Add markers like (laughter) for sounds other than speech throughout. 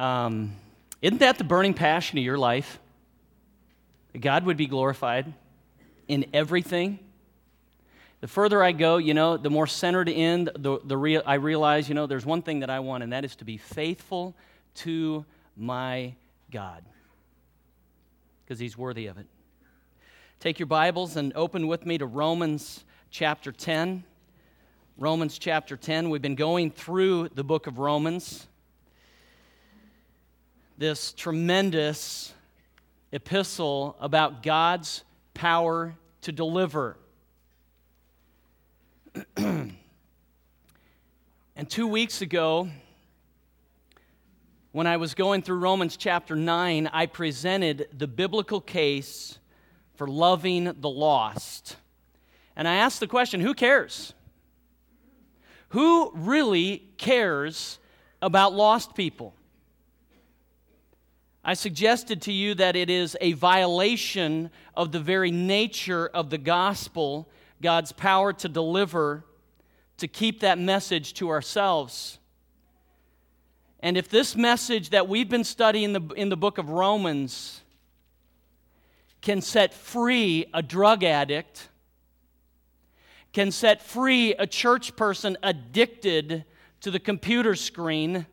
Um, isn't that the burning passion of your life? God would be glorified in everything. The further I go, you know, the more centered in, the, the real, I realize, you know, there's one thing that I want, and that is to be faithful to my God. Because he's worthy of it. Take your Bibles and open with me to Romans chapter 10. Romans chapter 10. We've been going through the book of Romans. This tremendous epistle about God's power to deliver. (clears throat) and two weeks ago, when I was going through Romans chapter 9, I presented the biblical case for loving the lost. And I asked the question who cares? Who really cares about lost people? I suggested to you that it is a violation of the very nature of the gospel, God's power to deliver, to keep that message to ourselves. And if this message that we've been studying in the, in the book of Romans can set free a drug addict, can set free a church person addicted to the computer screen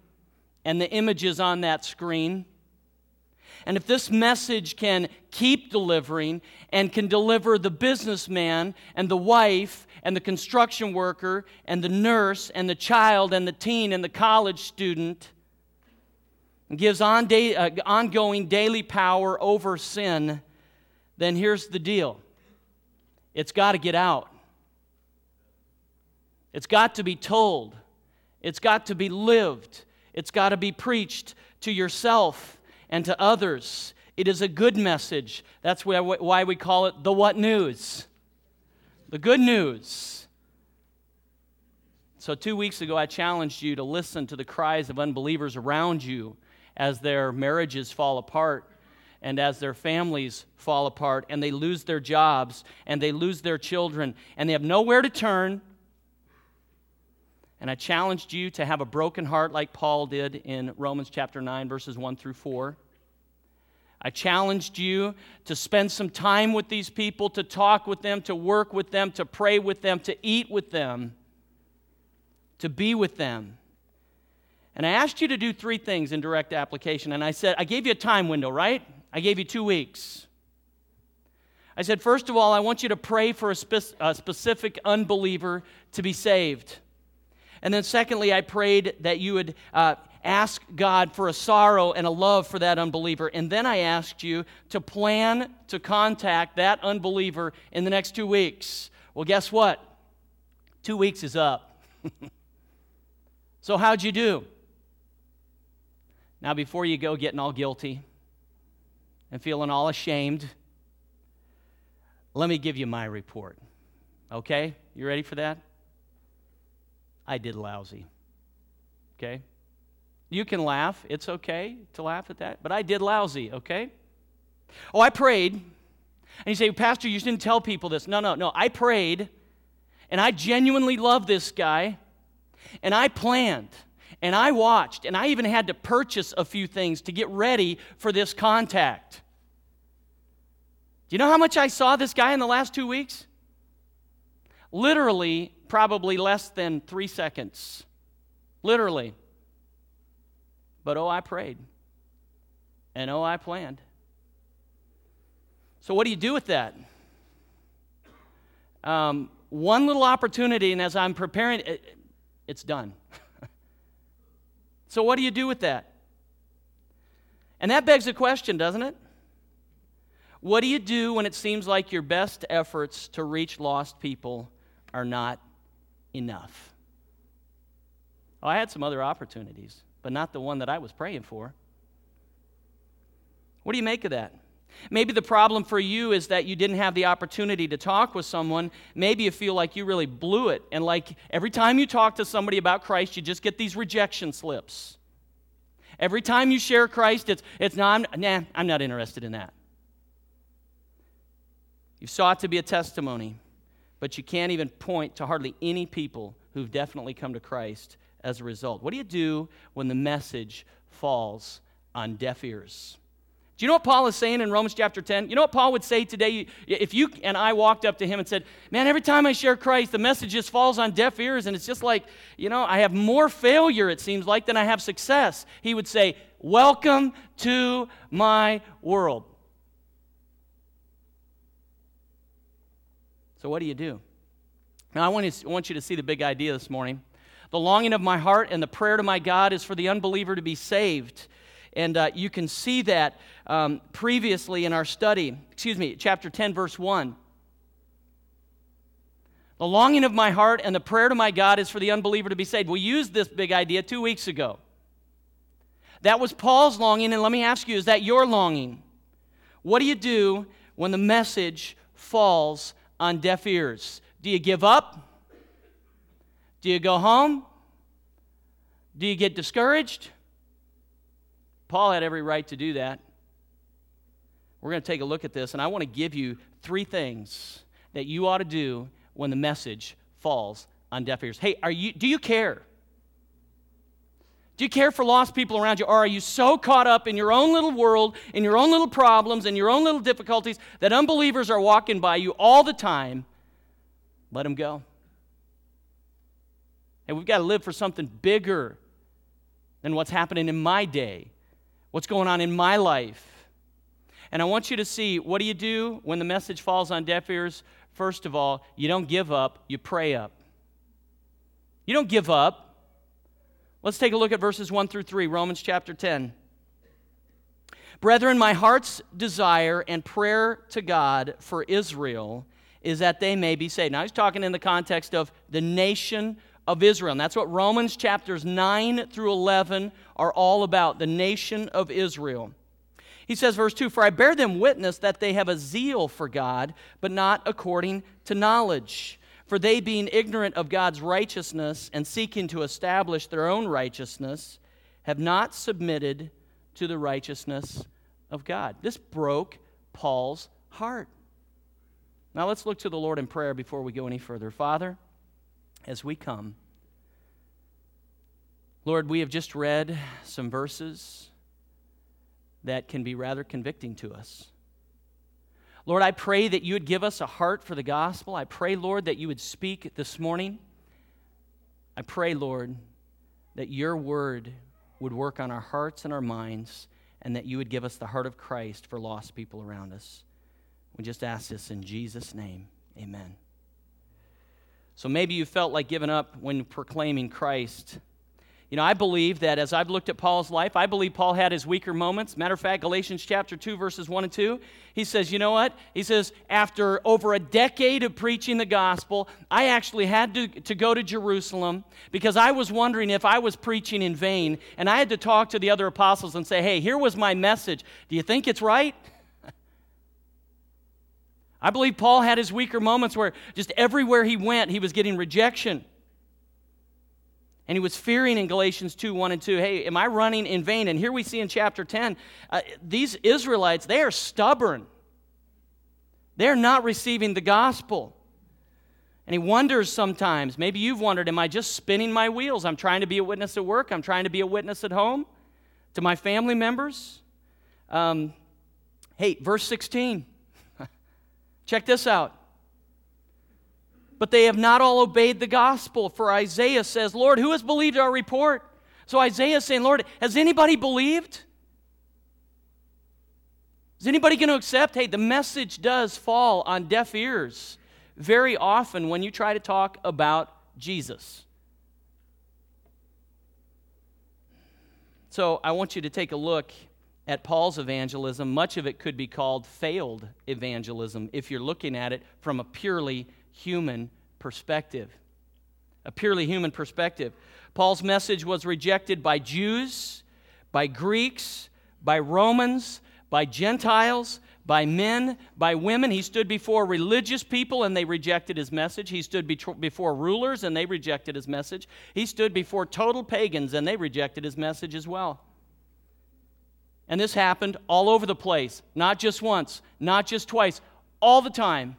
and the images on that screen, and if this message can keep delivering and can deliver the businessman and the wife and the construction worker and the nurse and the child and the teen and the college student, and gives on day, uh, ongoing daily power over sin, then here's the deal it's got to get out. It's got to be told. It's got to be lived. It's got to be preached to yourself and to others. It is a good message. That's why we call it the what news? The good news. So, two weeks ago, I challenged you to listen to the cries of unbelievers around you as their marriages fall apart and as their families fall apart and they lose their jobs and they lose their children and they have nowhere to turn. And I challenged you to have a broken heart like Paul did in Romans chapter 9, verses 1 through 4. I challenged you to spend some time with these people, to talk with them, to work with them, to pray with them, to eat with them, to be with them. And I asked you to do three things in direct application. And I said, I gave you a time window, right? I gave you two weeks. I said, first of all, I want you to pray for a, spe- a specific unbeliever to be saved. And then, secondly, I prayed that you would uh, ask God for a sorrow and a love for that unbeliever. And then I asked you to plan to contact that unbeliever in the next two weeks. Well, guess what? Two weeks is up. (laughs) so, how'd you do? Now, before you go getting all guilty and feeling all ashamed, let me give you my report. Okay? You ready for that? I did lousy. Okay? You can laugh. It's okay to laugh at that. But I did lousy, okay? Oh, I prayed. And you say, Pastor, you didn't tell people this. No, no, no. I prayed, and I genuinely love this guy, and I planned, and I watched, and I even had to purchase a few things to get ready for this contact. Do you know how much I saw this guy in the last two weeks? Literally, probably less than three seconds. Literally. But oh, I prayed. And oh, I planned. So, what do you do with that? Um, one little opportunity, and as I'm preparing, it, it's done. (laughs) so, what do you do with that? And that begs a question, doesn't it? What do you do when it seems like your best efforts to reach lost people are not enough? Oh, I had some other opportunities but not the one that I was praying for. What do you make of that? Maybe the problem for you is that you didn't have the opportunity to talk with someone. Maybe you feel like you really blew it. And like every time you talk to somebody about Christ, you just get these rejection slips. Every time you share Christ, it's, it's no, I'm, nah, I'm not interested in that. You've sought to be a testimony, but you can't even point to hardly any people who've definitely come to Christ as a result? What do you do when the message falls on deaf ears. Do you know what Paul is saying in Romans chapter 10? You know what Paul would say today if you and I walked up to him and said, Man, every time I share Christ, the message just falls on deaf ears, and it's just like, you know, I have more failure, it seems like, than I have success. He would say, Welcome to my world. So, what do you do? Now, I want, to, I want you to see the big idea this morning. The longing of my heart and the prayer to my God is for the unbeliever to be saved. And uh, you can see that um, previously in our study, excuse me, chapter 10, verse 1. The longing of my heart and the prayer to my God is for the unbeliever to be saved. We used this big idea two weeks ago. That was Paul's longing, and let me ask you is that your longing? What do you do when the message falls on deaf ears? Do you give up? Do you go home? Do you get discouraged? Paul had every right to do that. We're going to take a look at this, and I want to give you three things that you ought to do when the message falls on deaf ears. Hey, are you, do you care? Do you care for lost people around you, or are you so caught up in your own little world, in your own little problems, in your own little difficulties that unbelievers are walking by you all the time? Let them go. And we've got to live for something bigger than what's happening in my day what's going on in my life. And I want you to see what do you do when the message falls on deaf ears? First of all, you don't give up, you pray up. You don't give up. Let's take a look at verses 1 through 3, Romans chapter 10. Brethren, my heart's desire and prayer to God for Israel is that they may be saved. Now, he's talking in the context of the nation of Israel. And that's what Romans chapters 9 through 11 are all about the nation of Israel. He says, verse 2 For I bear them witness that they have a zeal for God, but not according to knowledge. For they, being ignorant of God's righteousness and seeking to establish their own righteousness, have not submitted to the righteousness of God. This broke Paul's heart. Now let's look to the Lord in prayer before we go any further. Father, as we come. Lord, we have just read some verses that can be rather convicting to us. Lord, I pray that you would give us a heart for the gospel. I pray, Lord, that you would speak this morning. I pray, Lord, that your word would work on our hearts and our minds, and that you would give us the heart of Christ for lost people around us. We just ask this in Jesus' name. Amen. So maybe you felt like giving up when proclaiming Christ. You know, I believe that as I've looked at Paul's life, I believe Paul had his weaker moments. Matter of fact, Galatians chapter 2, verses 1 and 2, he says, You know what? He says, After over a decade of preaching the gospel, I actually had to, to go to Jerusalem because I was wondering if I was preaching in vain. And I had to talk to the other apostles and say, Hey, here was my message. Do you think it's right? I believe Paul had his weaker moments where just everywhere he went, he was getting rejection. And he was fearing in Galatians 2 1 and 2, hey, am I running in vain? And here we see in chapter 10, uh, these Israelites, they are stubborn. They're not receiving the gospel. And he wonders sometimes, maybe you've wondered, am I just spinning my wheels? I'm trying to be a witness at work, I'm trying to be a witness at home to my family members. Um, hey, verse 16. Check this out. But they have not all obeyed the gospel, for Isaiah says, Lord, who has believed our report? So Isaiah is saying, Lord, has anybody believed? Is anybody going to accept? Hey, the message does fall on deaf ears very often when you try to talk about Jesus. So I want you to take a look at Paul's evangelism, much of it could be called failed evangelism if you're looking at it from a purely human perspective. A purely human perspective. Paul's message was rejected by Jews, by Greeks, by Romans, by Gentiles, by men, by women. He stood before religious people and they rejected his message. He stood before rulers and they rejected his message. He stood before total pagans and they rejected his message as well. And this happened all over the place, not just once, not just twice, all the time.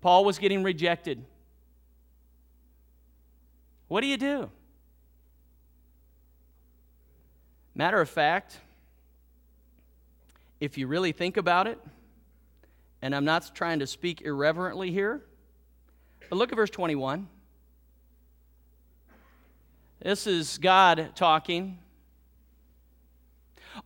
Paul was getting rejected. What do you do? Matter of fact, if you really think about it, and I'm not trying to speak irreverently here, but look at verse 21. This is God talking.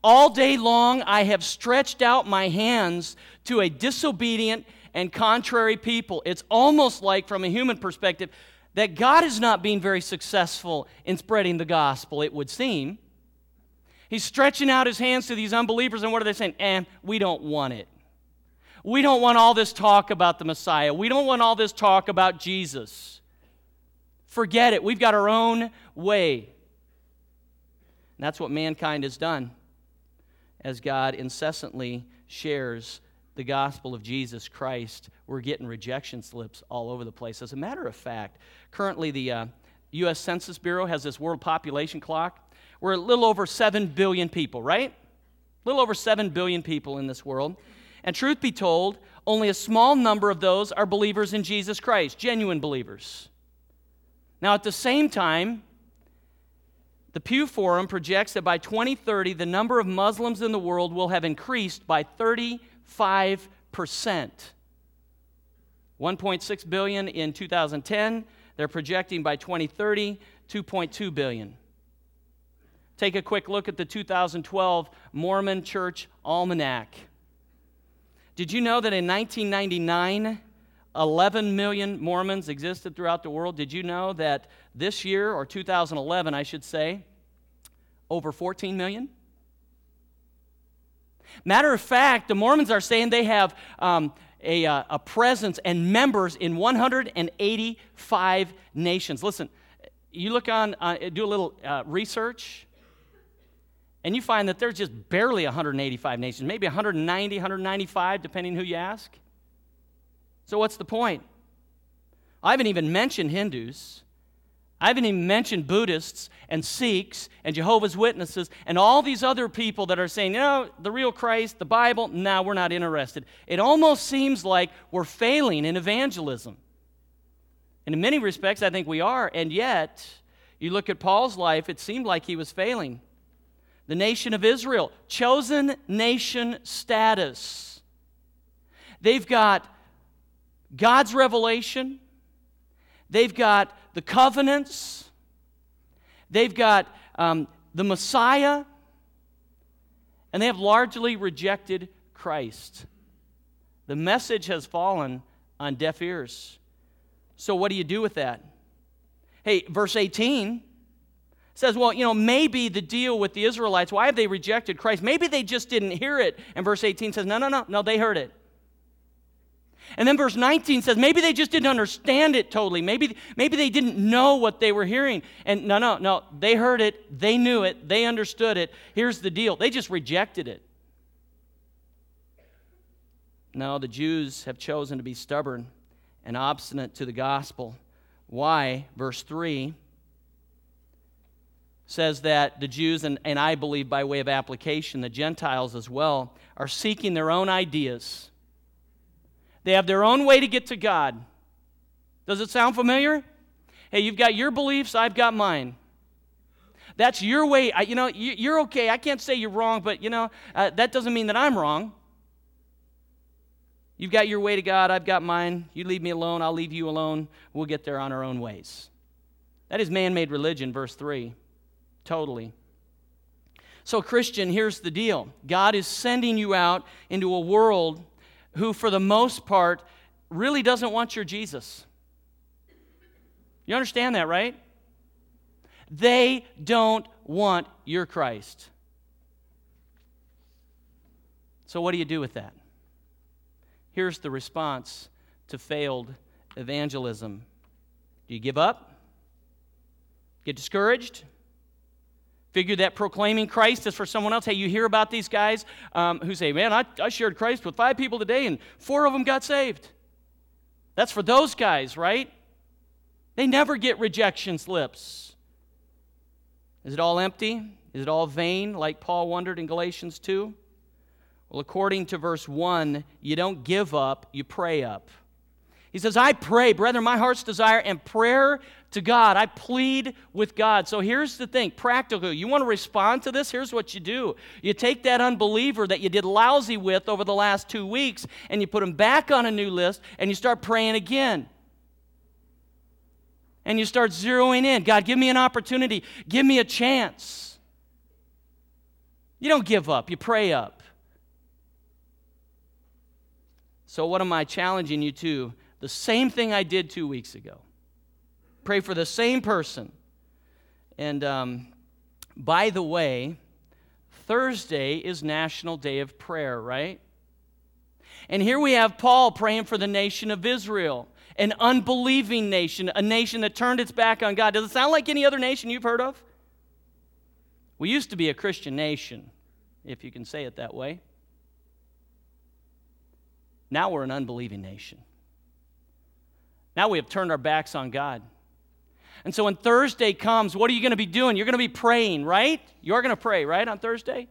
All day long I have stretched out my hands to a disobedient and contrary people. It's almost like, from a human perspective, that God is not being very successful in spreading the gospel, it would seem. He's stretching out his hands to these unbelievers, and what are they saying? And eh, we don't want it. We don't want all this talk about the Messiah. We don't want all this talk about Jesus. Forget it. We've got our own way. And that's what mankind has done as God incessantly shares the gospel of Jesus Christ. We're getting rejection slips all over the place. As a matter of fact, currently the uh, U.S. Census Bureau has this world population clock. We're a little over 7 billion people, right? A little over 7 billion people in this world. And truth be told, only a small number of those are believers in Jesus Christ, genuine believers. Now, at the same time, the Pew Forum projects that by 2030, the number of Muslims in the world will have increased by 35%. 1.6 billion in 2010. They're projecting by 2030, 2.2 billion. Take a quick look at the 2012 Mormon Church Almanac. Did you know that in 1999, 11 million Mormons existed throughout the world? Did you know that this year, or 2011, I should say, over 14 million? Matter of fact, the Mormons are saying they have um, a, uh, a presence and members in 185 nations. Listen, you look on, uh, do a little uh, research, and you find that there's just barely 185 nations, maybe 190, 195, depending who you ask. So, what's the point? I haven't even mentioned Hindus. I haven't even mentioned Buddhists and Sikhs and Jehovah's Witnesses and all these other people that are saying, you know, the real Christ, the Bible, now we're not interested. It almost seems like we're failing in evangelism. And in many respects, I think we are. And yet, you look at Paul's life, it seemed like he was failing the nation of Israel, chosen nation status. They've got God's revelation, they've got the covenants, they've got um, the Messiah, and they have largely rejected Christ. The message has fallen on deaf ears. So, what do you do with that? Hey, verse 18 says, well, you know, maybe the deal with the Israelites, why have they rejected Christ? Maybe they just didn't hear it. And verse 18 says, no, no, no, no, they heard it. And then verse 19 says, maybe they just didn't understand it totally. Maybe, maybe they didn't know what they were hearing. And no, no, no, they heard it, they knew it, they understood it. Here's the deal they just rejected it. No, the Jews have chosen to be stubborn and obstinate to the gospel. Why? Verse 3 says that the Jews, and, and I believe by way of application, the Gentiles as well, are seeking their own ideas. They have their own way to get to God. Does it sound familiar? Hey, you've got your beliefs, I've got mine. That's your way. I, you know, you, are okay. I can't say you're wrong, but you know, uh, that doesn't mean that I'm wrong. You've got your way to God, I've got mine. You leave me alone, I'll leave you alone. We'll get there on our own ways. That is man made religion, verse 3. Totally. So, Christian, here's the deal God is sending you out into a world who, for the most part, really doesn't want your Jesus. You understand that, right? They don't want your Christ. So, what do you do with that? Here's the response to failed evangelism Do you give up? Get discouraged? Figure that proclaiming Christ is for someone else. Hey, you hear about these guys um, who say, Man, I, I shared Christ with five people today and four of them got saved. That's for those guys, right? They never get rejection slips. Is it all empty? Is it all vain, like Paul wondered in Galatians 2? Well, according to verse 1, you don't give up, you pray up. He says, I pray, brethren, my heart's desire and prayer to God. I plead with God. So here's the thing practical. You want to respond to this? Here's what you do you take that unbeliever that you did lousy with over the last two weeks and you put him back on a new list and you start praying again. And you start zeroing in God, give me an opportunity, give me a chance. You don't give up, you pray up. So, what am I challenging you to? The same thing I did two weeks ago. Pray for the same person. And um, by the way, Thursday is National Day of Prayer, right? And here we have Paul praying for the nation of Israel, an unbelieving nation, a nation that turned its back on God. Does it sound like any other nation you've heard of? We used to be a Christian nation, if you can say it that way. Now we're an unbelieving nation. Now we have turned our backs on God. And so when Thursday comes, what are you going to be doing? You're going to be praying, right? You're going to pray, right, on Thursday?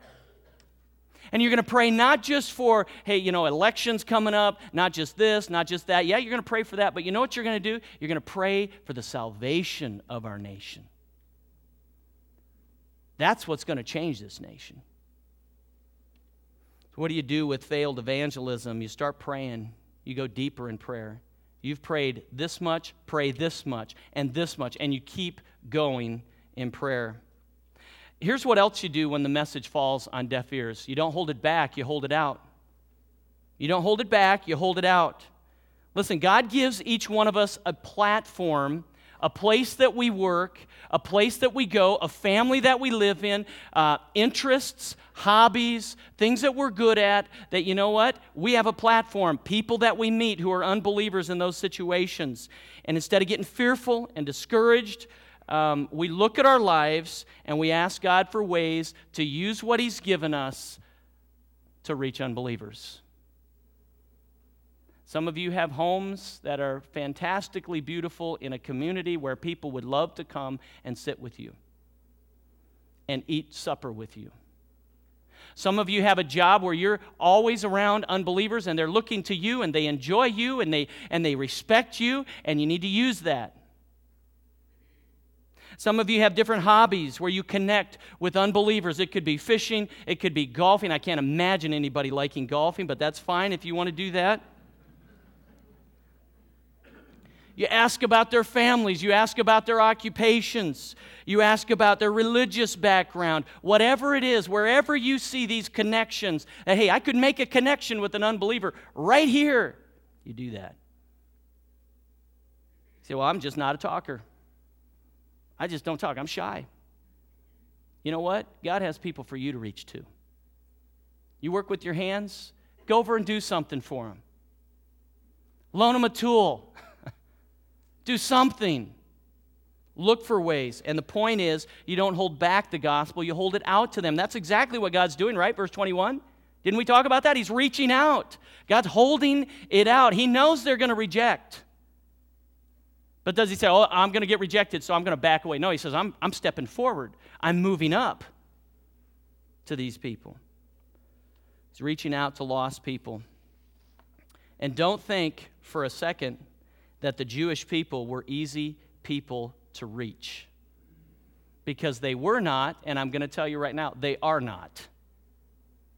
And you're going to pray not just for, hey, you know, elections coming up, not just this, not just that. Yeah, you're going to pray for that, but you know what you're going to do? You're going to pray for the salvation of our nation. That's what's going to change this nation. So what do you do with failed evangelism? You start praying, you go deeper in prayer. You've prayed this much, pray this much, and this much, and you keep going in prayer. Here's what else you do when the message falls on deaf ears you don't hold it back, you hold it out. You don't hold it back, you hold it out. Listen, God gives each one of us a platform a place that we work, a place that we go, a family that we live in, uh, interests, hobbies, things that we're good at, that you know what? We have a platform, people that we meet who are unbelievers in those situations. And instead of getting fearful and discouraged, um, we look at our lives and we ask God for ways to use what He's given us to reach unbelievers. Some of you have homes that are fantastically beautiful in a community where people would love to come and sit with you and eat supper with you. Some of you have a job where you're always around unbelievers and they're looking to you and they enjoy you and they, and they respect you, and you need to use that. Some of you have different hobbies where you connect with unbelievers. It could be fishing, it could be golfing. I can't imagine anybody liking golfing, but that's fine if you want to do that. You ask about their families. You ask about their occupations. You ask about their religious background. Whatever it is, wherever you see these connections, that, hey, I could make a connection with an unbeliever right here, you do that. You say, well, I'm just not a talker. I just don't talk. I'm shy. You know what? God has people for you to reach to. You work with your hands, go over and do something for them. Loan them a tool. Do something. Look for ways. And the point is, you don't hold back the gospel, you hold it out to them. That's exactly what God's doing, right? Verse 21. Didn't we talk about that? He's reaching out. God's holding it out. He knows they're going to reject. But does he say, Oh, I'm going to get rejected, so I'm going to back away? No, he says, I'm, I'm stepping forward. I'm moving up to these people. He's reaching out to lost people. And don't think for a second that the Jewish people were easy people to reach. Because they were not, and I'm going to tell you right now, they are not.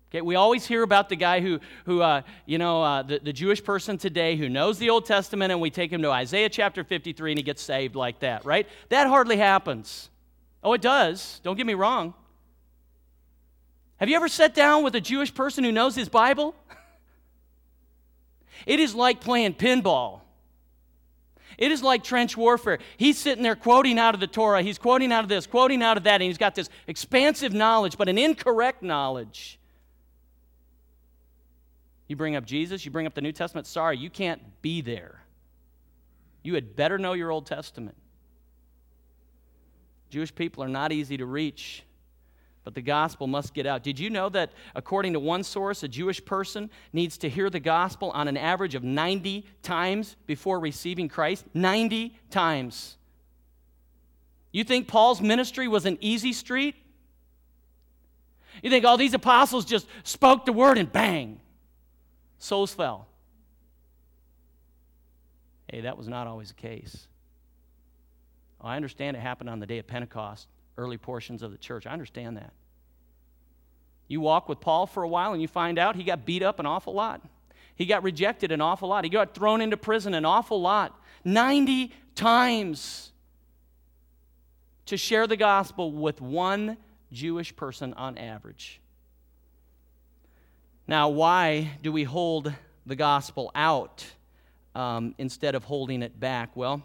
Okay, we always hear about the guy who, who uh, you know, uh, the, the Jewish person today who knows the Old Testament, and we take him to Isaiah chapter 53 and he gets saved like that, right? That hardly happens. Oh, it does. Don't get me wrong. Have you ever sat down with a Jewish person who knows his Bible? (laughs) It is like playing pinball. It is like trench warfare. He's sitting there quoting out of the Torah. He's quoting out of this, quoting out of that, and he's got this expansive knowledge, but an incorrect knowledge. You bring up Jesus, you bring up the New Testament. Sorry, you can't be there. You had better know your Old Testament. Jewish people are not easy to reach but the gospel must get out. Did you know that, according to one source, a Jewish person needs to hear the gospel on an average of 90 times before receiving Christ? 90 times. You think Paul's ministry was an easy street? You think all these apostles just spoke the word and bang, souls fell. Hey, that was not always the case. Oh, I understand it happened on the day of Pentecost, early portions of the church. I understand that. You walk with Paul for a while and you find out he got beat up an awful lot. He got rejected an awful lot. He got thrown into prison an awful lot. 90 times to share the gospel with one Jewish person on average. Now, why do we hold the gospel out um, instead of holding it back? Well,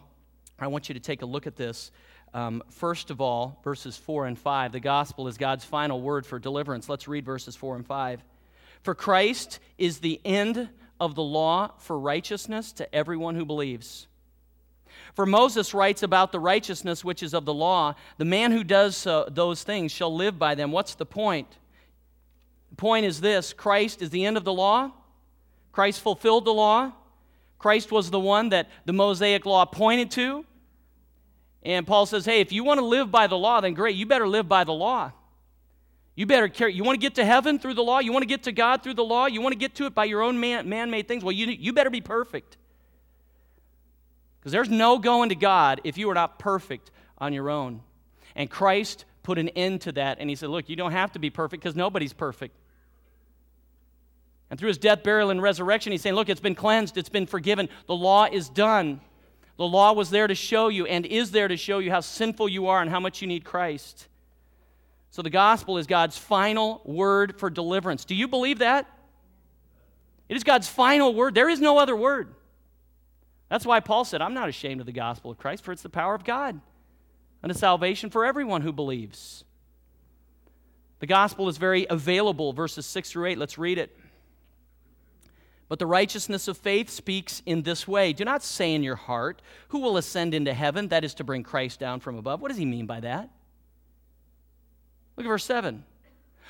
I want you to take a look at this. Um, first of all, verses 4 and 5. The gospel is God's final word for deliverance. Let's read verses 4 and 5. For Christ is the end of the law for righteousness to everyone who believes. For Moses writes about the righteousness which is of the law. The man who does uh, those things shall live by them. What's the point? The point is this Christ is the end of the law. Christ fulfilled the law. Christ was the one that the Mosaic law pointed to. And Paul says, hey, if you want to live by the law, then great, you better live by the law. You better care. You want to get to heaven through the law? You want to get to God through the law? You want to get to it by your own man made things? Well, you, you better be perfect. Because there's no going to God if you are not perfect on your own. And Christ put an end to that. And he said, Look, you don't have to be perfect because nobody's perfect. And through his death, burial, and resurrection, he's saying, Look, it's been cleansed, it's been forgiven. The law is done. The law was there to show you and is there to show you how sinful you are and how much you need Christ. So the gospel is God's final word for deliverance. Do you believe that? It is God's final word. There is no other word. That's why Paul said, I'm not ashamed of the gospel of Christ, for it's the power of God and a salvation for everyone who believes. The gospel is very available, verses 6 through 8. Let's read it. But the righteousness of faith speaks in this way Do not say in your heart, Who will ascend into heaven? That is to bring Christ down from above. What does he mean by that? Look at verse 7.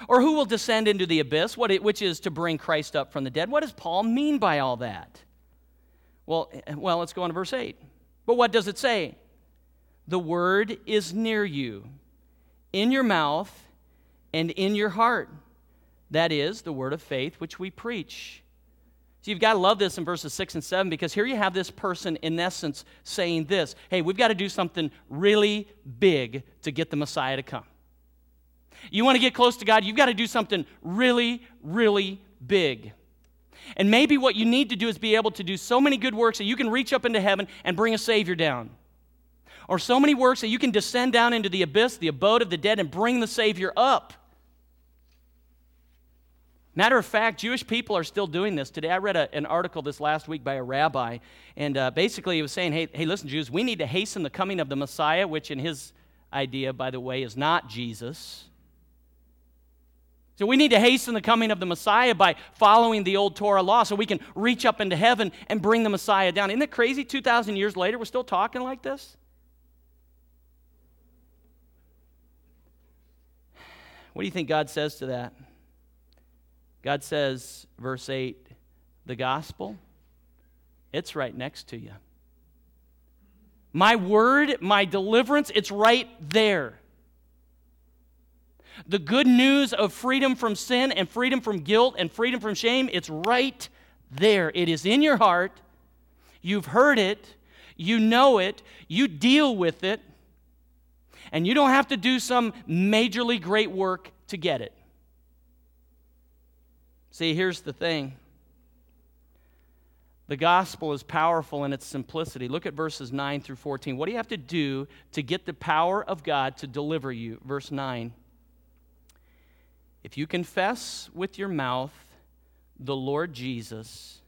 Or who will descend into the abyss, which is to bring Christ up from the dead? What does Paul mean by all that? Well, eh, well, let's go on to verse 8. But what does it say? The word is near you, in your mouth and in your heart. That is the word of faith which we preach. So you've got to love this in verses 6 and 7 because here you have this person, in essence, saying this Hey, we've got to do something really big to get the Messiah to come. You want to get close to God, you've got to do something really, really big. And maybe what you need to do is be able to do so many good works that you can reach up into heaven and bring a Savior down. Or so many works that you can descend down into the abyss, the abode of the dead, and bring the Savior up. Matter of fact, Jewish people are still doing this today. I read a, an article this last week by a rabbi, and uh, basically he was saying, hey, hey, listen, Jews, we need to hasten the coming of the Messiah, which in his idea, by the way, is not Jesus. So we need to hasten the coming of the Messiah by following the old Torah law so we can reach up into heaven and bring the Messiah down. Isn't it crazy? 2,000 years later, we're still talking like this? What do you think God says to that? God says, verse 8, the gospel, it's right next to you. My word, my deliverance, it's right there. The good news of freedom from sin and freedom from guilt and freedom from shame, it's right there. It is in your heart. You've heard it. You know it. You deal with it. And you don't have to do some majorly great work to get it. See, here's the thing the gospel is powerful in its simplicity. Look at verses 9 through 14. What do you have to do to get the power of God to deliver you? Verse 9. If you confess with your mouth the Lord Jesus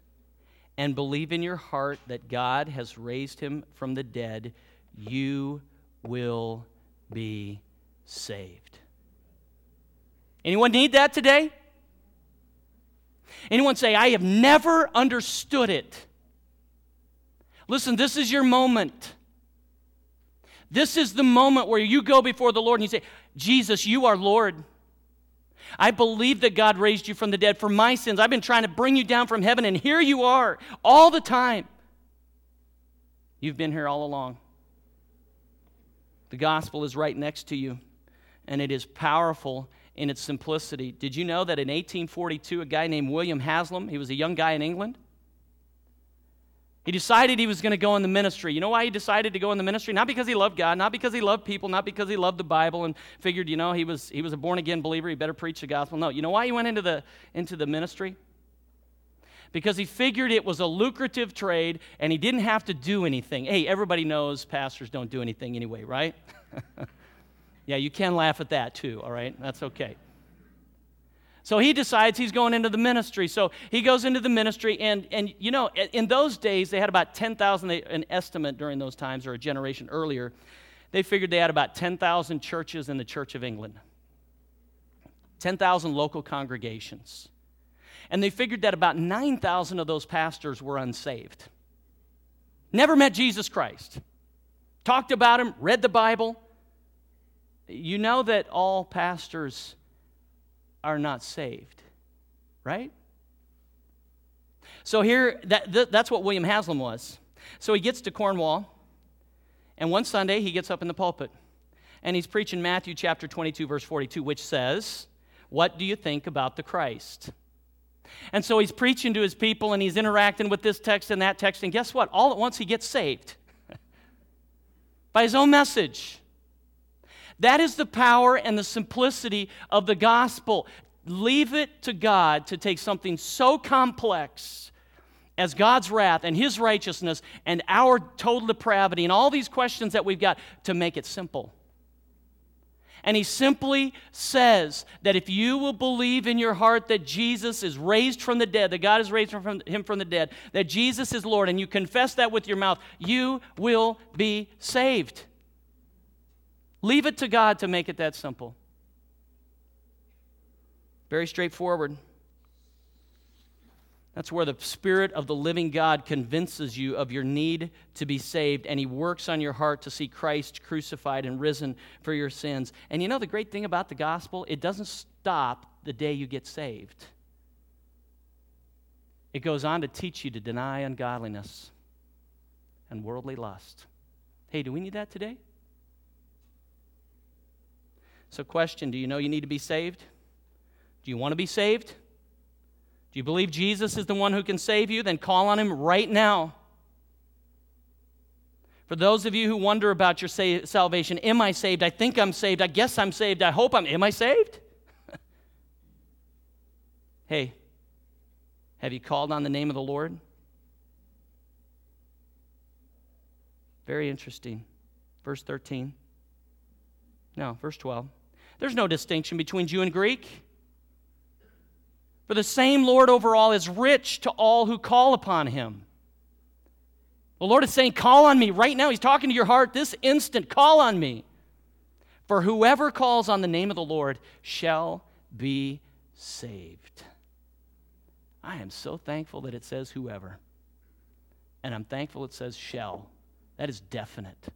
and believe in your heart that God has raised him from the dead, you will be saved. Anyone need that today? Anyone say, I have never understood it? Listen, this is your moment. This is the moment where you go before the Lord and you say, Jesus, you are Lord. I believe that God raised you from the dead for my sins. I've been trying to bring you down from heaven, and here you are all the time. You've been here all along. The gospel is right next to you, and it is powerful in its simplicity. Did you know that in 1842, a guy named William Haslam, he was a young guy in England, He decided he was going to go in the ministry. You know why he decided to go in the ministry? Not because he loved God, not because he loved people, not because he loved the Bible and figured, you know, he was, he was a born again believer, he better preach the gospel. No, you know why he went into the, into the ministry? Because he figured it was a lucrative trade and he didn't have to do anything. Hey, everybody knows pastors don't do anything anyway, right? (laughs) yeah, you can laugh at that too, all right? That's okay. So he decides he's going into the ministry. So he goes into the ministry, and, and you know, in those days, they had about 10,000, an estimate during those times, or a generation earlier, they figured they had about 10,000 churches in the Church of England, 10,000 local congregations. And they figured that about 9,000 of those pastors were unsaved. Never met Jesus Christ. Talked about him, read the Bible. You know that all pastors are not saved, right? So here, that, th- that's what William Haslam was. So he gets to Cornwall, and one Sunday he gets up in the pulpit, and he's preaching Matthew chapter 22, verse 42, which says, What do you think about the Christ? And so he's preaching to his people, and he's interacting with this text and that text, and guess what? All at once he gets saved (laughs) by his own message. That is the power and the simplicity of the gospel. Leave it to God to take something so complex as God's wrath and His righteousness and our total depravity and all these questions that we've got to make it simple. And he simply says that if you will believe in your heart that Jesus is raised from the dead, that God has raised from him from the dead, that Jesus is Lord, and you confess that with your mouth, you will be saved. Leave it to God to make it that simple. Very straightforward. That's where the Spirit of the living God convinces you of your need to be saved, and He works on your heart to see Christ crucified and risen for your sins. And you know the great thing about the gospel? It doesn't stop the day you get saved, it goes on to teach you to deny ungodliness and worldly lust. Hey, do we need that today? So, question Do you know you need to be saved? Do you want to be saved? Do you believe Jesus is the one who can save you? Then call on him right now. For those of you who wonder about your sa- salvation, am I saved? I think I'm saved. I guess I'm saved. I hope I'm. Am I saved? (laughs) hey, have you called on the name of the Lord? Very interesting. Verse 13. No, verse 12. There's no distinction between Jew and Greek. For the same Lord over all is rich to all who call upon him. The Lord is saying, Call on me right now. He's talking to your heart this instant. Call on me. For whoever calls on the name of the Lord shall be saved. I am so thankful that it says whoever. And I'm thankful it says shall. That is definite.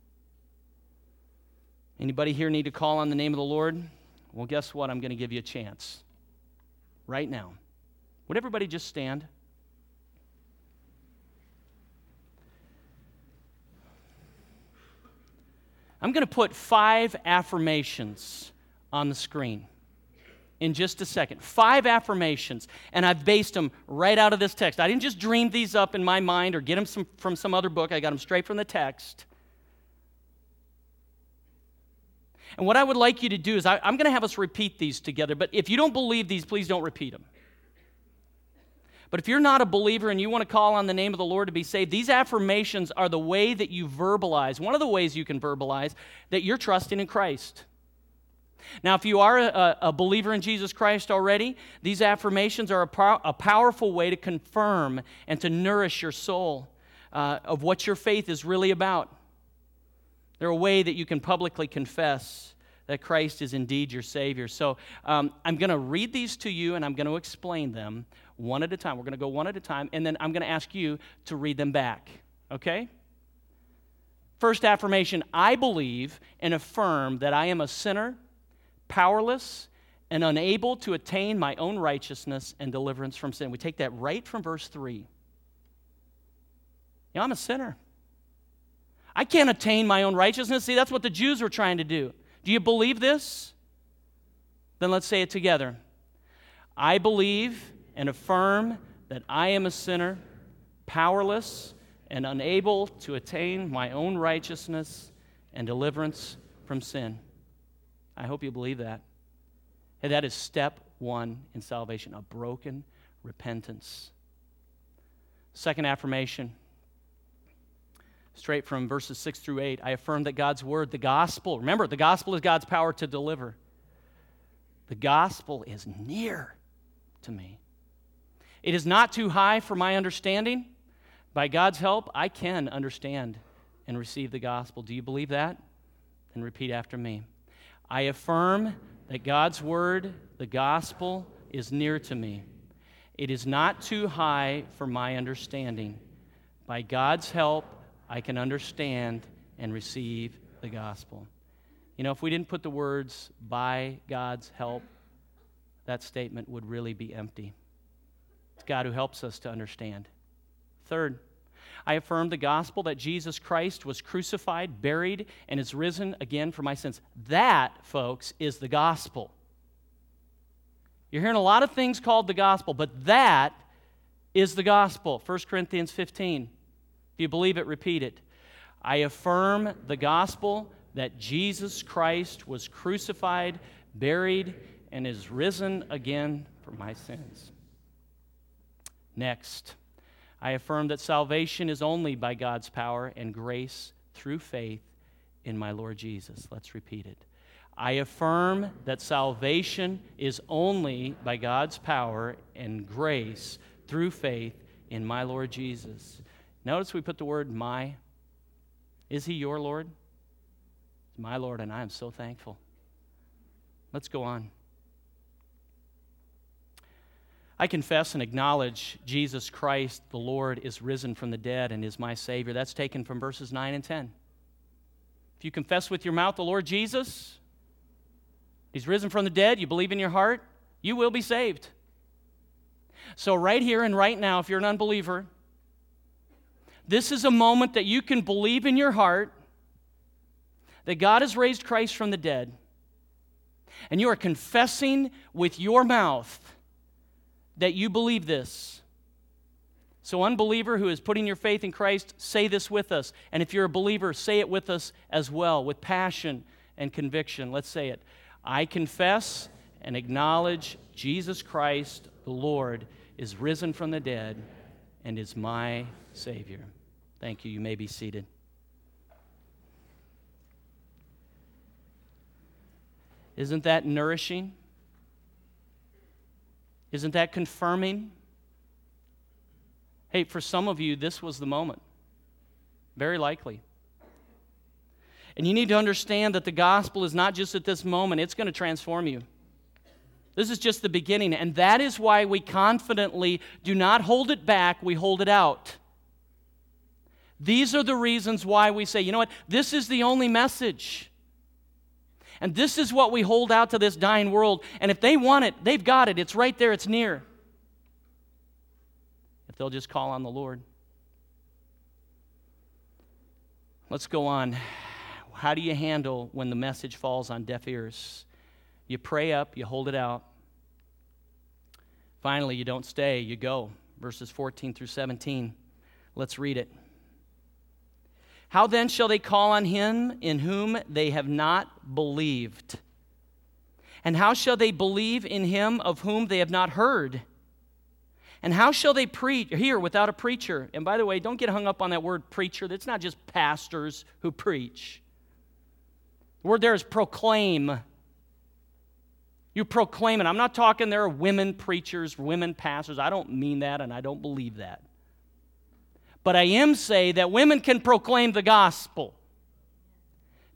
Anybody here need to call on the name of the Lord? Well, guess what? I'm going to give you a chance right now. Would everybody just stand? I'm going to put five affirmations on the screen in just a second. Five affirmations, and I've based them right out of this text. I didn't just dream these up in my mind or get them some, from some other book, I got them straight from the text. And what I would like you to do is, I, am going to have us repeat these together, but if you don't believe these, please don't repeat them. But if you're not a believer and you want to call on the name of the Lord to be saved, these affirmations are the way that you verbalize, one of the ways you can verbalize that you're trusting in Christ. Now, if you are a, a believer in Jesus Christ already, these affirmations are a, a powerful way to confirm and to nourish your soul uh, of what your faith is really about. They're a way that you can publicly confess that Christ is indeed your Savior. So um, I'm going to read these to you and I'm going to explain them one at a time. We're going to go one at a time, and then I'm going to ask you to read them back. Okay? First affirmation I believe and affirm that I am a sinner, powerless, and unable to attain my own righteousness and deliverance from sin. We take that right from verse 3. You know, I'm a sinner. I can't attain my own righteousness. See, that's what the Jews were trying to do. Do you believe this? Then let's say it together. I believe and affirm that I am a sinner, powerless, and unable to attain my own righteousness and deliverance from sin. I hope you believe that. And that is step one in salvation a broken repentance. Second affirmation, straight from verses 6 through 8, I affirm that God's word, the gospel, remember, the gospel is God's power to deliver. The gospel is near to me. It is not too high for my understanding. By God's help, I can understand and receive the gospel. Do you believe that? Then repeat after me. I affirm that God's word, the gospel, is near to me. It is not too high for my understanding. By God's help, I can understand and receive the gospel. You know, if we didn't put the words, by God's help, that statement would really be empty. It's God who helps us to understand. Third, I affirm the gospel that Jesus Christ was crucified, buried, and is risen again for my sins. That, folks, is the gospel. You're hearing a lot of things called the gospel, but that is the gospel. 1 Corinthians 15. If you believe it, repeat it. I affirm the gospel that Jesus Christ was crucified, buried, and is risen again for my sins. Next, I affirm that salvation is only by God's power and grace through faith in my Lord Jesus. Let's repeat it. I affirm that salvation is only by God's power and grace through faith in my Lord Jesus. Notice we put the word my. Is he your Lord? He's my Lord, and I am so thankful. Let's go on. I confess and acknowledge Jesus Christ, the Lord, is risen from the dead and is my Savior. That's taken from verses 9 and 10. If you confess with your mouth the Lord Jesus, He's risen from the dead, you believe in your heart, you will be saved. So, right here and right now, if you're an unbeliever, this is a moment that you can believe in your heart that God has raised Christ from the dead, and you are confessing with your mouth that you believe this. So, unbeliever who is putting your faith in Christ, say this with us. And if you're a believer, say it with us as well, with passion and conviction. Let's say it. I confess and acknowledge Jesus Christ, the Lord, is risen from the dead and is my Savior. Thank you. You may be seated. Isn't that nourishing? Isn't that confirming? Hey, for some of you, this was the moment. Very likely. And you need to understand that the gospel is not just at this moment, it's going to transform you. This is just the beginning. And that is why we confidently do not hold it back, we hold it out. These are the reasons why we say, you know what, this is the only message. And this is what we hold out to this dying world. And if they want it, they've got it. It's right there, it's near. If they'll just call on the Lord. Let's go on. How do you handle when the message falls on deaf ears? You pray up, you hold it out. Finally, you don't stay, you go. Verses 14 through 17. Let's read it. How then shall they call on him in whom they have not believed? And how shall they believe in him of whom they have not heard? And how shall they preach here without a preacher? And by the way, don't get hung up on that word preacher. That's not just pastors who preach. The word there is proclaim. You proclaim it. I'm not talking there are women preachers, women pastors. I don't mean that, and I don't believe that. But I am say that women can proclaim the gospel.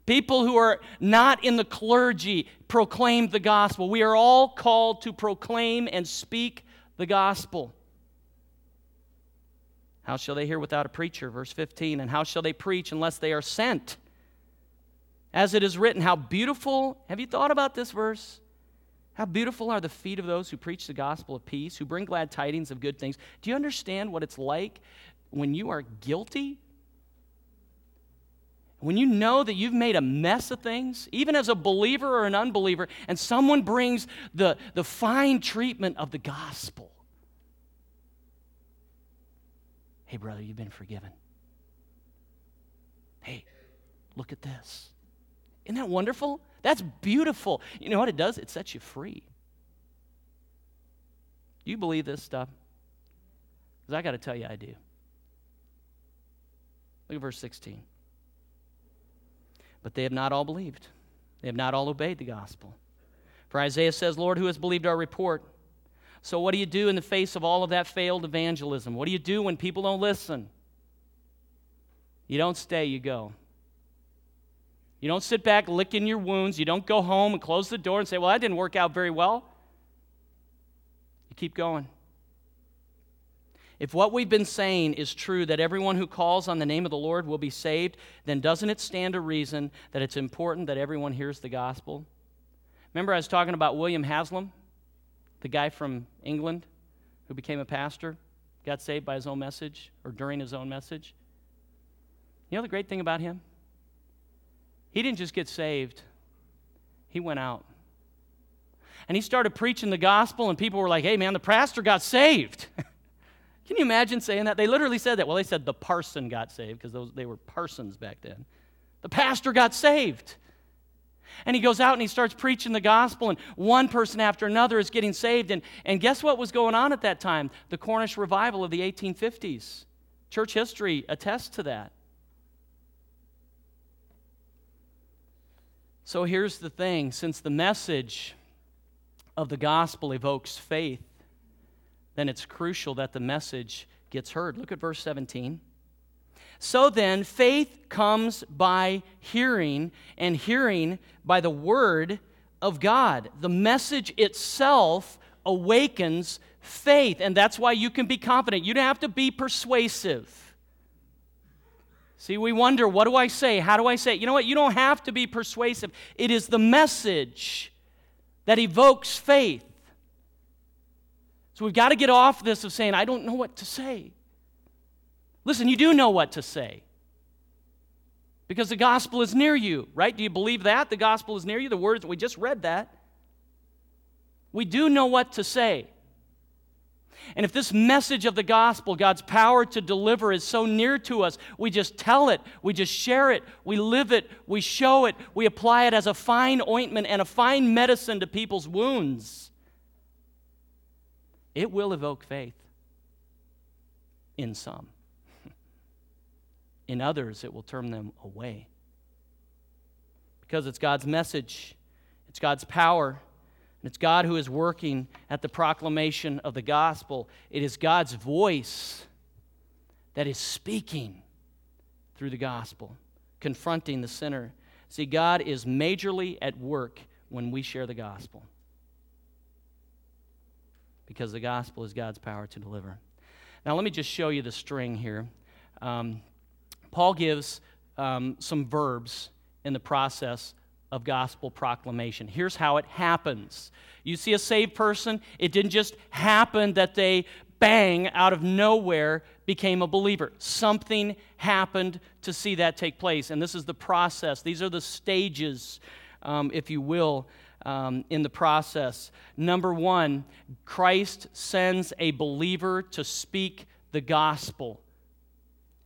People who are not in the clergy proclaim the gospel. We are all called to proclaim and speak the gospel. How shall they hear without a preacher? Verse 15. And how shall they preach unless they are sent? As it is written, how beautiful, have you thought about this verse? How beautiful are the feet of those who preach the gospel of peace, who bring glad tidings of good things. Do you understand what it's like when you are guilty, when you know that you've made a mess of things, even as a believer or an unbeliever, and someone brings the, the fine treatment of the gospel. Hey, brother, you've been forgiven. Hey, look at this. Isn't that wonderful? That's beautiful. You know what it does? It sets you free. You believe this stuff? Because I got to tell you, I do. Look at verse 16. But they have not all believed, they have not all obeyed the gospel. For Isaiah says, Lord, who has believed our report? So, what do you do in the face of all of that failed evangelism? What do you do when people don't listen? You don't stay, you go. You don't sit back licking your wounds. You don't go home and close the door and say, Well, that didn't work out very well. You keep going. If what we've been saying is true, that everyone who calls on the name of the Lord will be saved, then doesn't it stand to reason that it's important that everyone hears the gospel? Remember, I was talking about William Haslam, the guy from England who became a pastor, got saved by his own message or during his own message? You know the great thing about him? He didn't just get saved, he went out. And he started preaching the gospel, and people were like, hey, man, the pastor got saved. (laughs) Can you imagine saying that? They literally said that. Well, they said the parson got saved because they were parsons back then. The pastor got saved. And he goes out and he starts preaching the gospel, and one person after another is getting saved. And, and guess what was going on at that time? The Cornish revival of the 1850s. Church history attests to that. So here's the thing since the message of the gospel evokes faith, then it's crucial that the message gets heard. Look at verse 17. So then, faith comes by hearing, and hearing by the word of God. The message itself awakens faith, and that's why you can be confident. You don't have to be persuasive. See, we wonder, what do I say? How do I say it? You know what? You don't have to be persuasive. It is the message that evokes faith. So we've got to get off this of saying, I don't know what to say. Listen, you do know what to say. Because the gospel is near you, right? Do you believe that? The gospel is near you. The words, we just read that. We do know what to say. And if this message of the gospel, God's power to deliver, is so near to us, we just tell it, we just share it, we live it, we show it, we apply it as a fine ointment and a fine medicine to people's wounds, it will evoke faith in some. In others, it will turn them away. Because it's God's message, it's God's power and it's God who is working at the proclamation of the gospel. It is God's voice that is speaking through the gospel, confronting the sinner. See, God is majorly at work when we share the gospel because the gospel is God's power to deliver. Now, let me just show you the string here. Um, Paul gives um, some verbs in the process of gospel proclamation. Here's how it happens. You see a saved person, it didn't just happen that they bang out of nowhere became a believer. Something happened to see that take place. And this is the process. These are the stages, um, if you will, um, in the process. Number one, Christ sends a believer to speak the gospel.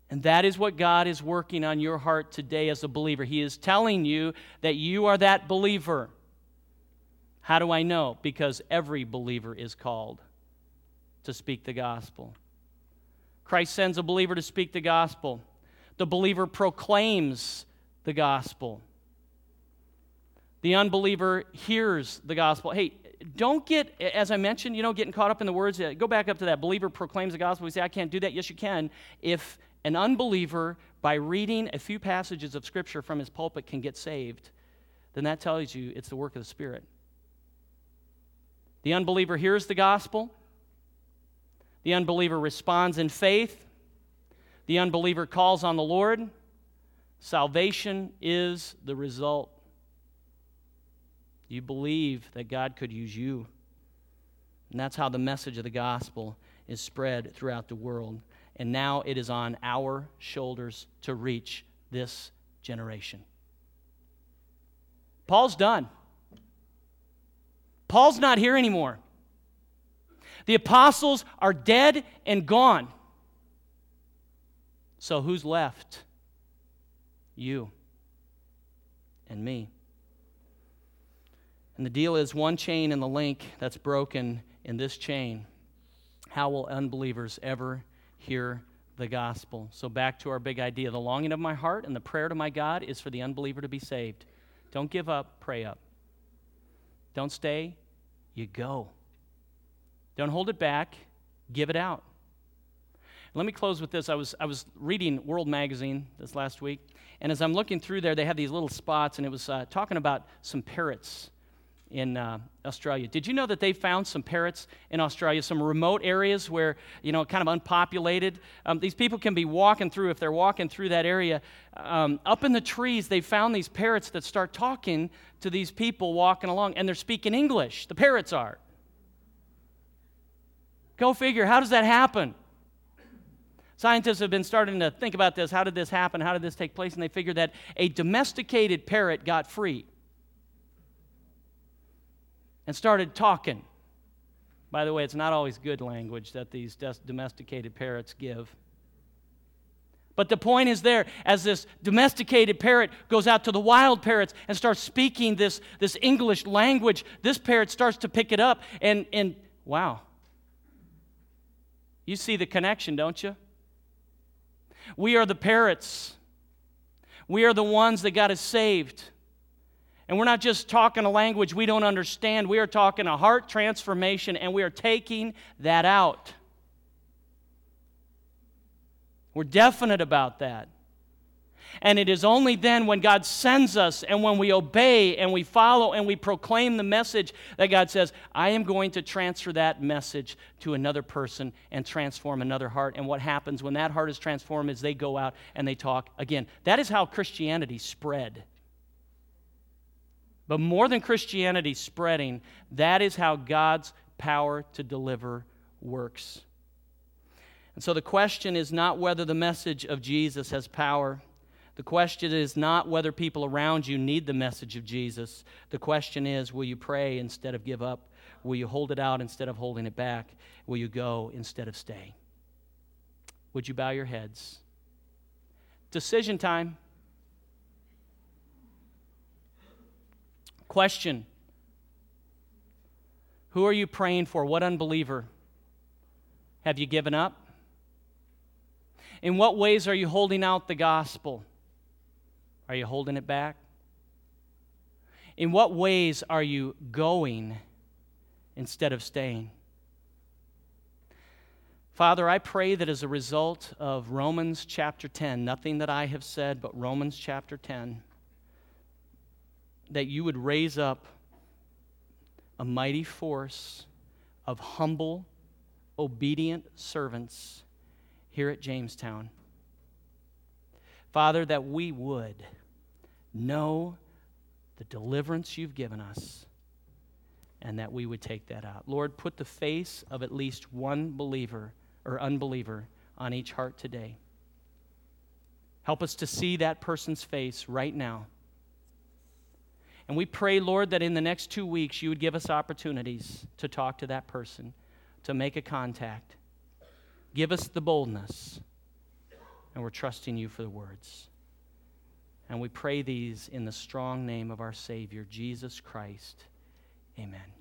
And that is what God is working on your heart today as a believer. He is telling you that you are that believer. How do I know? Because every believer is called to speak the gospel. Christ sends a believer to speak the gospel. The believer proclaims the gospel. The unbeliever hears the gospel. Hey, don't get, as I mentioned, you know, getting caught up in the words. Uh, go back up to that. Believer proclaims the gospel. We say, I can't do that. Yes, you can. If an unbeliever, by reading a few passages of Scripture from his pulpit, can get saved, then that tells you it's the work of the Spirit. The unbeliever hears the gospel, the unbeliever responds in faith, the unbeliever calls on the Lord. Salvation is the result. You believe that God could use you. And that's how the message of the gospel is spread throughout the world and now it is on our shoulders to reach this generation. Paul's done. Paul's not here anymore. The apostles are dead and gone. So who's left? You and me. And the deal is one chain in the link that's broken in this chain. How will unbelievers ever hear the gospel? So, back to our big idea the longing of my heart and the prayer to my God is for the unbeliever to be saved. Don't give up, pray up. Don't stay, you go. Don't hold it back, give it out. Let me close with this. I was, I was reading World Magazine this last week, and as I'm looking through there, they have these little spots, and it was uh, talking about some parrots in uh, Australia. Did you know that they found some parrots in Australia, some remote areas where, you know, kind of unpopulated? Um, these people can be walking through, if they're walking through that area, um, up in the trees, they found these parrots that start talking to these people walking along, and they're speaking English. The parrots are. Go figure, how does that happen? Scientists have been starting to think about this. How did this happen? How did this take place? And they figured that a domesticated parrot got free and started talking. By the way, it's not always good language that these domesticated parrots give. But the point is there, as this domesticated parrot goes out to the wild parrots and starts speaking this, this English language, this parrot starts to pick it up. And, and wow. You see the connection, don't you? We are the parrots. We are the ones that God has saved. And we're not just talking a language we don't understand, we are talking a heart transformation, and we are taking that out. We're definite about that. And it is only then when God sends us and when we obey and we follow and we proclaim the message that God says, I am going to transfer that message to another person and transform another heart. And what happens when that heart is transformed is they go out and they talk again. That is how Christianity spread. But more than Christianity spreading, that is how God's power to deliver works. And so the question is not whether the message of Jesus has power. The question is not whether people around you need the message of Jesus. The question is will you pray instead of give up? Will you hold it out instead of holding it back? Will you go instead of stay? Would you bow your heads? Decision time. Question Who are you praying for? What unbeliever? Have you given up? In what ways are you holding out the gospel? Are you holding it back? In what ways are you going instead of staying? Father, I pray that as a result of Romans chapter 10, nothing that I have said, but Romans chapter 10, that you would raise up a mighty force of humble, obedient servants here at Jamestown. Father, that we would know the deliverance you've given us and that we would take that out. Lord, put the face of at least one believer or unbeliever on each heart today. Help us to see that person's face right now. And we pray, Lord, that in the next two weeks you would give us opportunities to talk to that person, to make a contact. Give us the boldness. And we're trusting you for the words. And we pray these in the strong name of our Savior, Jesus Christ. Amen.